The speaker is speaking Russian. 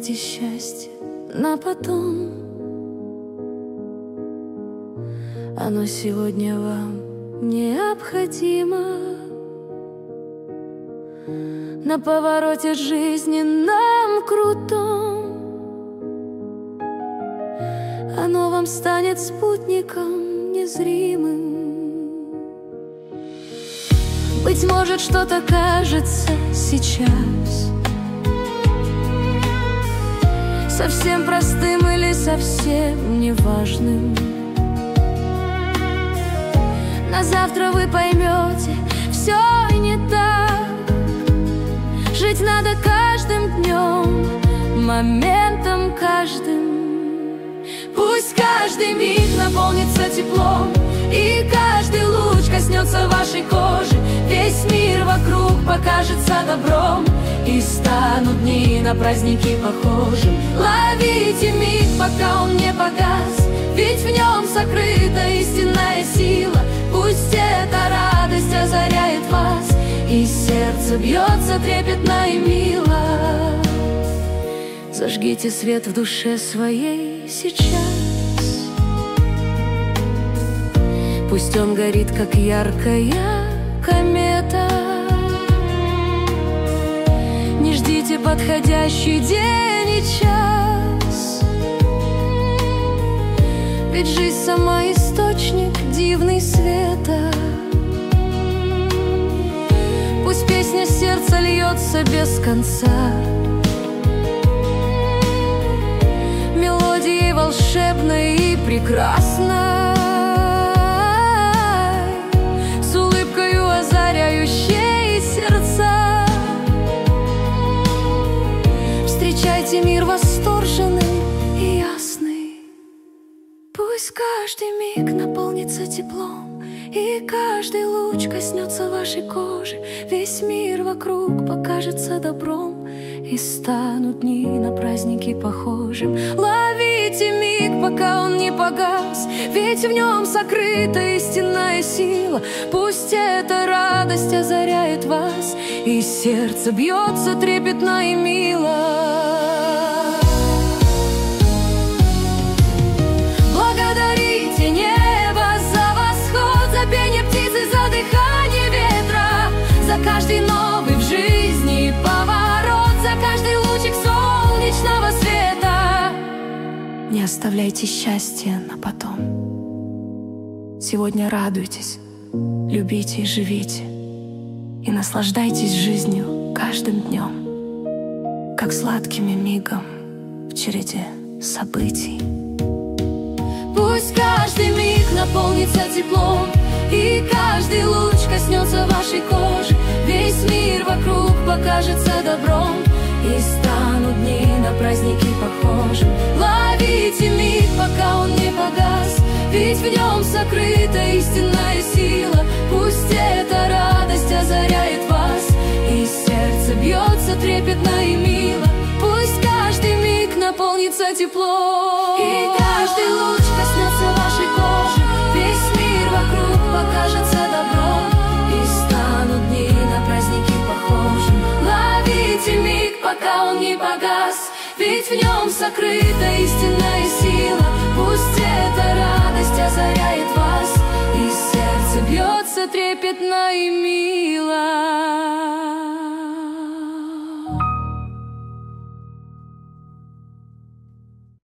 оставляйте счастье на потом. Оно сегодня вам необходимо. На повороте жизни нам крутом Оно вам станет спутником незримым Быть может, что-то кажется сейчас Совсем простым или совсем неважным. На завтра вы поймете, все не так. Жить надо каждым днем, моментом каждым. Пусть каждый миг наполнится теплом И каждый луч коснется вашей кожи. Весь мир вокруг покажется добром И станут дни на праздники похожим. Ловите миг, пока он не погас Ведь в нем сокрыта истинная сила. Пусть эта радость озаряет вас И сердце бьется трепетно и мило. Зажгите свет в душе своей сейчас. Пусть он горит, как яркая комета Ждите подходящий день и час. Ведь жизнь сама источник дивный света. Пусть песня сердца льется без конца. Мелодией волшебной и прекрасной восторженный и ясный. Пусть каждый миг наполнится теплом И каждый луч коснется вашей кожи. Весь мир вокруг покажется добром И станут дни на праздники похожим. Ловите миг, пока он не погас Ведь в нем сокрыта истинная сила. Пусть эта радость озаряет вас И сердце бьется трепетно и мило Не оставляйте счастье на потом. Сегодня радуйтесь, любите и живите, и наслаждайтесь жизнью каждым днем, как сладкими мигом в череде событий. Пусть каждый миг наполнится теплом И каждый луч коснется вашей кожи Весь мир вокруг покажется добром И станут дни на праздники похожим Миг, пока он не погас. Ведь в нем сокрыта истинная сила. Пусть эта радость озаряет вас. И сердце бьется трепетно и мило. Пусть каждый миг наполнится теплом. И каждый луч коснется вашей Ведь в нем сокрыта истинная сила. Пусть эта радость озаряет вас И сердце бьется трепетно и мило